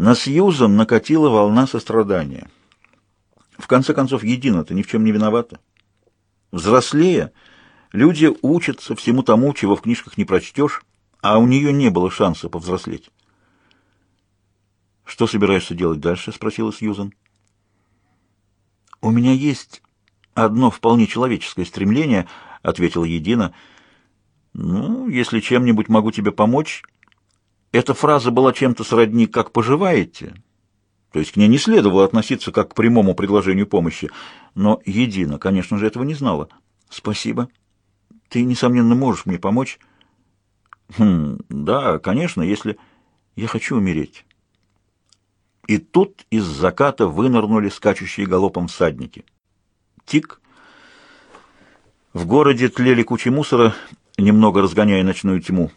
На Сьюзан накатила волна сострадания. В конце концов, Едина-то ни в чем не виновата. Взрослея, люди учатся всему тому, чего в книжках не прочтешь, а у нее не было шанса повзрослеть. «Что собираешься делать дальше?» — спросила Сьюзан. «У меня есть одно вполне человеческое стремление», — ответила Едина. «Ну, если чем-нибудь могу тебе помочь...» Эта фраза была чем-то сродни «как поживаете», то есть к ней не следовало относиться как к прямому предложению помощи, но Едина, конечно же, этого не знала. «Спасибо. Ты, несомненно, можешь мне помочь?» «Хм, да, конечно, если... Я хочу умереть». И тут из заката вынырнули скачущие галопом всадники. Тик. В городе тлели кучи мусора, немного разгоняя ночную тьму.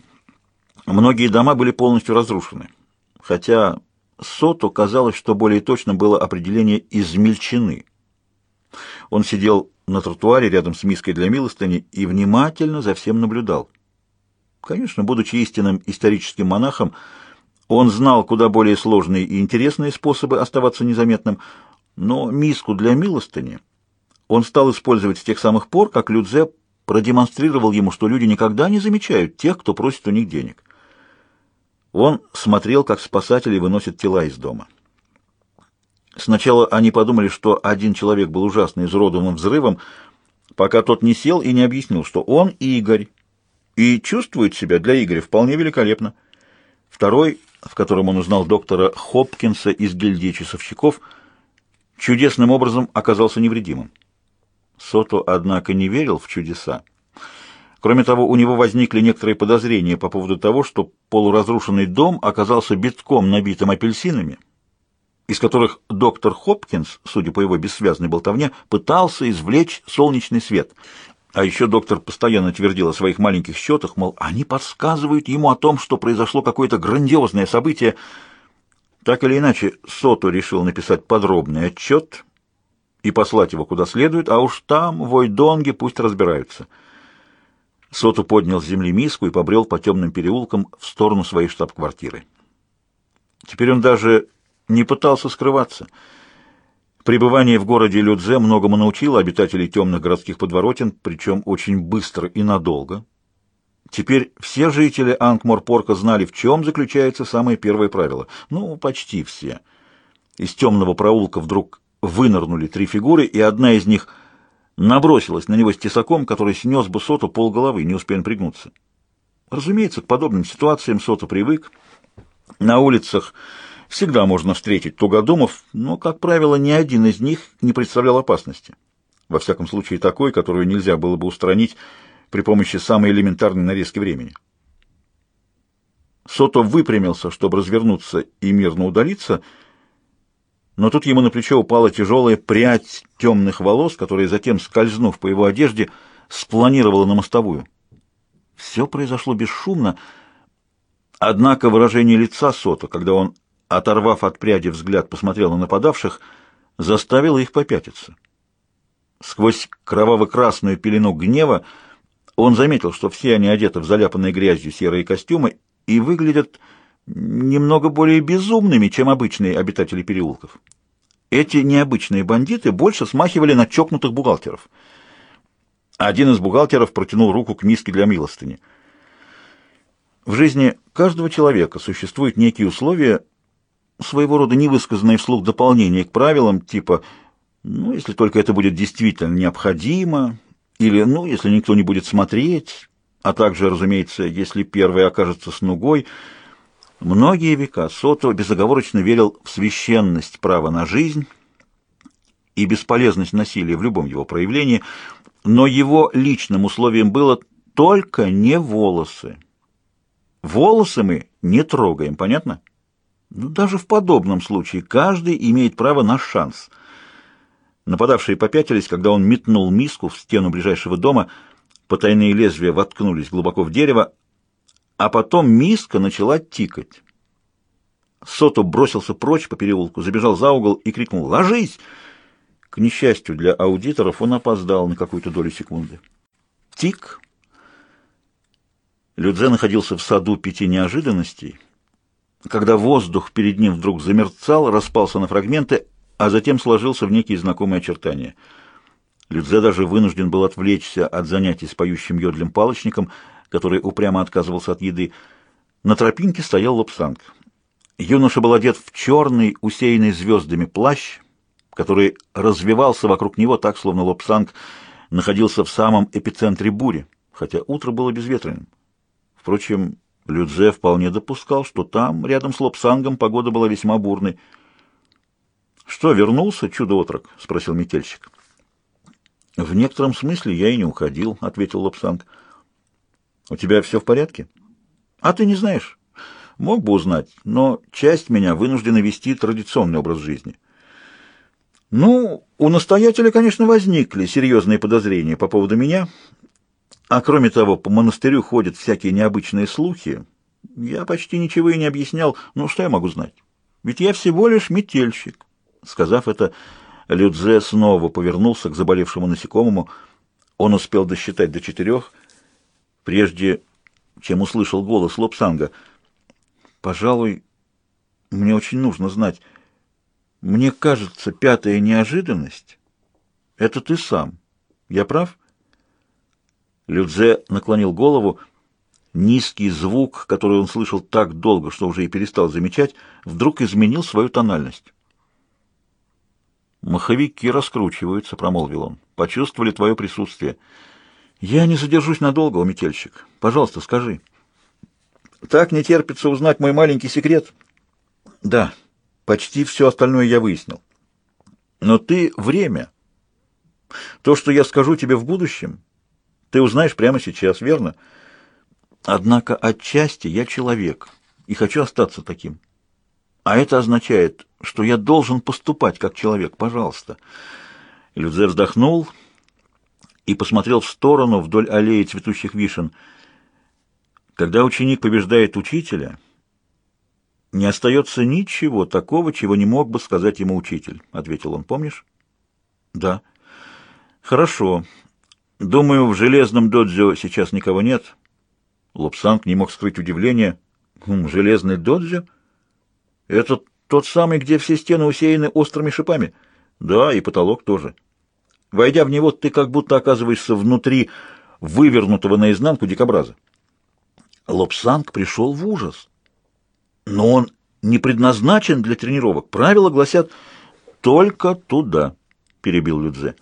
Многие дома были полностью разрушены, хотя Соту казалось, что более точно было определение «измельчены». Он сидел на тротуаре рядом с миской для милостыни и внимательно за всем наблюдал. Конечно, будучи истинным историческим монахом, он знал куда более сложные и интересные способы оставаться незаметным, но миску для милостыни он стал использовать с тех самых пор, как Людзе продемонстрировал ему, что люди никогда не замечают тех, кто просит у них денег. Он смотрел, как спасатели выносят тела из дома. Сначала они подумали, что один человек был ужасно изуродованным взрывом, пока тот не сел и не объяснил, что он Игорь, и чувствует себя для Игоря вполне великолепно. Второй, в котором он узнал доктора Хопкинса из гильдии часовщиков, чудесным образом оказался невредимым. Сото, однако, не верил в чудеса. Кроме того, у него возникли некоторые подозрения по поводу того, что полуразрушенный дом оказался битком набитым апельсинами, из которых доктор Хопкинс, судя по его бессвязной болтовне, пытался извлечь солнечный свет. А еще доктор постоянно твердил о своих маленьких счетах, мол, они подсказывают ему о том, что произошло какое-то грандиозное событие. Так или иначе, Сото решил написать подробный отчет и послать его куда следует, а уж там, в Ойдонге, пусть разбираются. Соту поднял с земли миску и побрел по темным переулкам в сторону своей штаб-квартиры. Теперь он даже не пытался скрываться. Пребывание в городе Людзе многому научило обитателей темных городских подворотен, причем очень быстро и надолго. Теперь все жители Ангмор-Порка знали, в чем заключается самое первое правило. Ну, почти все. Из темного проулка вдруг вынырнули три фигуры, и одна из них — набросилась на него с тесаком, который снес бы Соту полголовы, не успея пригнуться. Разумеется, к подобным ситуациям Сота привык. На улицах всегда можно встретить тугодумов, но, как правило, ни один из них не представлял опасности. Во всяком случае, такой, которую нельзя было бы устранить при помощи самой элементарной нарезки времени. Сото выпрямился, чтобы развернуться и мирно удалиться, — но тут ему на плечо упала тяжелая прядь темных волос, которая затем, скользнув по его одежде, спланировала на мостовую. Все произошло бесшумно, однако выражение лица Сота, когда он, оторвав от пряди взгляд, посмотрел на нападавших, заставило их попятиться. Сквозь кроваво-красную пелену гнева он заметил, что все они одеты в заляпанные грязью серые костюмы и выглядят немного более безумными, чем обычные обитатели переулков. Эти необычные бандиты больше смахивали на чокнутых бухгалтеров. Один из бухгалтеров протянул руку к миске для милостыни. В жизни каждого человека существуют некие условия, своего рода невысказанные вслух дополнения к правилам, типа «ну, если только это будет действительно необходимо», или «ну, если никто не будет смотреть», а также, разумеется, если первый окажется с нугой – Многие века Сото безоговорочно верил в священность права на жизнь и бесполезность насилия в любом его проявлении, но его личным условием было только не волосы. Волосы мы не трогаем, понятно? Ну, даже в подобном случае каждый имеет право на шанс. Нападавшие попятились, когда он метнул миску в стену ближайшего дома, потайные лезвия воткнулись глубоко в дерево, а потом миска начала тикать. Сото бросился прочь по переулку, забежал за угол и крикнул «Ложись!». К несчастью для аудиторов он опоздал на какую-то долю секунды. Тик. Лю-Цзе находился в саду пяти неожиданностей, когда воздух перед ним вдруг замерцал, распался на фрагменты, а затем сложился в некие знакомые очертания. Лю-Цзе даже вынужден был отвлечься от занятий с поющим йодлем палочником, который упрямо отказывался от еды. На тропинке стоял Лобсанг. Юноша был одет в черный, усеянный звездами плащ, который развевался вокруг него так, словно Лобсанг находился в самом эпицентре бури, хотя утро было безветренным. Впрочем, Людзе вполне допускал, что там, рядом с Лапсангом, погода была весьма бурной. «Что, вернулся, чудо-отрок?» — спросил метельщик. «В некотором смысле я и не уходил», — ответил Лапсанг. «У тебя все в порядке?» «А ты не знаешь?» «Мог бы узнать, но часть меня вынуждена вести традиционный образ жизни». «Ну, у настоятеля, конечно, возникли серьезные подозрения по поводу меня, а кроме того, по монастырю ходят всякие необычные слухи. Я почти ничего и не объяснял. Ну, что я могу знать? Ведь я всего лишь метельщик». Сказав это, Людзе снова повернулся к заболевшему насекомому. Он успел досчитать до четырех, прежде чем услышал голос Лобсанга. «Пожалуй, мне очень нужно знать. Мне кажется, пятая неожиданность — это ты сам. Я прав?» Людзе наклонил голову. Низкий звук, который он слышал так долго, что уже и перестал замечать, вдруг изменил свою тональность. «Маховики раскручиваются», — промолвил он. «Почувствовали твое присутствие». «Я не задержусь надолго, о метельщик. Пожалуйста, скажи». «Так не терпится узнать мой маленький секрет?» «Да, почти все остальное я выяснил. Но ты — время. То, что я скажу тебе в будущем, ты узнаешь прямо сейчас, верно? Однако отчасти я человек и хочу остаться таким». А это означает, что я должен поступать как человек, пожалуйста. Людзе вздохнул и посмотрел в сторону вдоль аллеи цветущих вишен. Когда ученик побеждает учителя, не остается ничего такого, чего не мог бы сказать ему учитель, ответил он. Помнишь? Да. Хорошо. Думаю, в железном додзё сейчас никого нет. Лобсанг не мог скрыть удивление. «Хм, железный додзё? Это тот самый, где все стены усеяны острыми шипами? Да, и потолок тоже. Войдя в него, ты как будто оказываешься внутри вывернутого наизнанку дикобраза. Лобсанг пришел в ужас. Но он не предназначен для тренировок. Правила гласят «только туда», — перебил Людзе.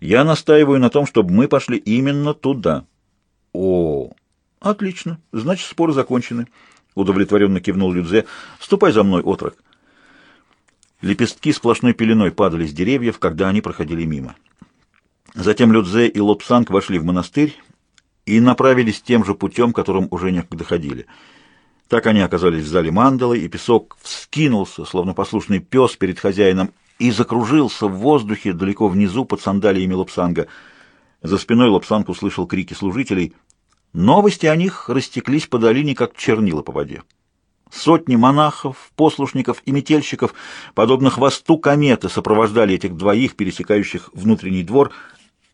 «Я настаиваю на том, чтобы мы пошли именно туда». «О, отлично. Значит, споры закончены» удовлетворенно кивнул Людзе. «Ступай за мной, отрок». Лепестки сплошной пеленой падали с деревьев, когда они проходили мимо. Затем Людзе и Лобсанг вошли в монастырь и направились тем же путем, которым уже некогда ходили. Так они оказались в зале мандалы, и песок вскинулся, словно послушный пес перед хозяином, и закружился в воздухе далеко внизу под сандалиями Лобсанга. За спиной Лобсанг услышал крики служителей — Новости о них растеклись по долине, как чернила по воде. Сотни монахов, послушников и метельщиков, подобно хвосту кометы, сопровождали этих двоих, пересекающих внутренний двор,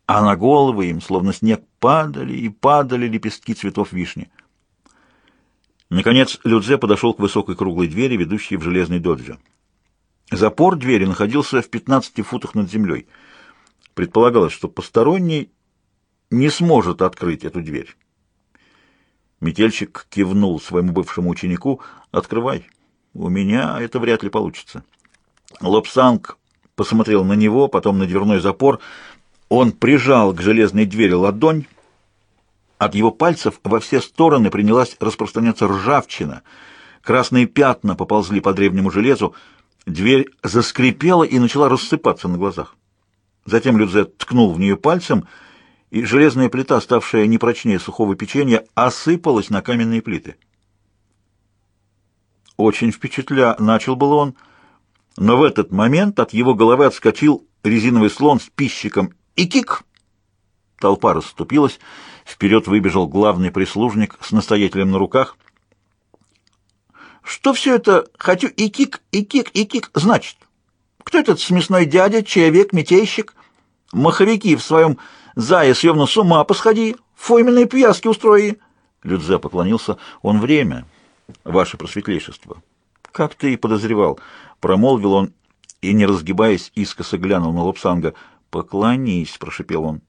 а на головы им, словно снег, падали и падали лепестки цветов вишни. Наконец Людзе подошел к высокой круглой двери, ведущей в железный доджо. Запор двери находился в 15 футах над землей. Предполагалось, что посторонний не сможет открыть эту дверь. Метельщик кивнул своему бывшему ученику. «Открывай. У меня это вряд ли получится». Лобсанг посмотрел на него, потом на дверной запор. Он прижал к железной двери ладонь. От его пальцев во все стороны принялась распространяться ржавчина. Красные пятна поползли по древнему железу. Дверь заскрипела и начала рассыпаться на глазах. Затем Людзе ткнул в нее пальцем — и железная плита, ставшая непрочнее сухого печенья, осыпалась на каменные плиты. Очень впечатля, начал был он, но в этот момент от его головы отскочил резиновый слон с пищиком и кик! Толпа расступилась, вперед выбежал главный прислужник с настоятелем на руках. «Что все это «хочу и кик, и кик, и кик» значит? Кто этот смесной дядя, человек, метейщик? Маховики в своем Зая с с ума посходи, фойменные пьяски устрои. Людзе поклонился. Он время. ваше просветлейшество. Как ты и подозревал, промолвил он и, не разгибаясь, искоса глянул на Лапсанга. «Поклонись», — прошепел он.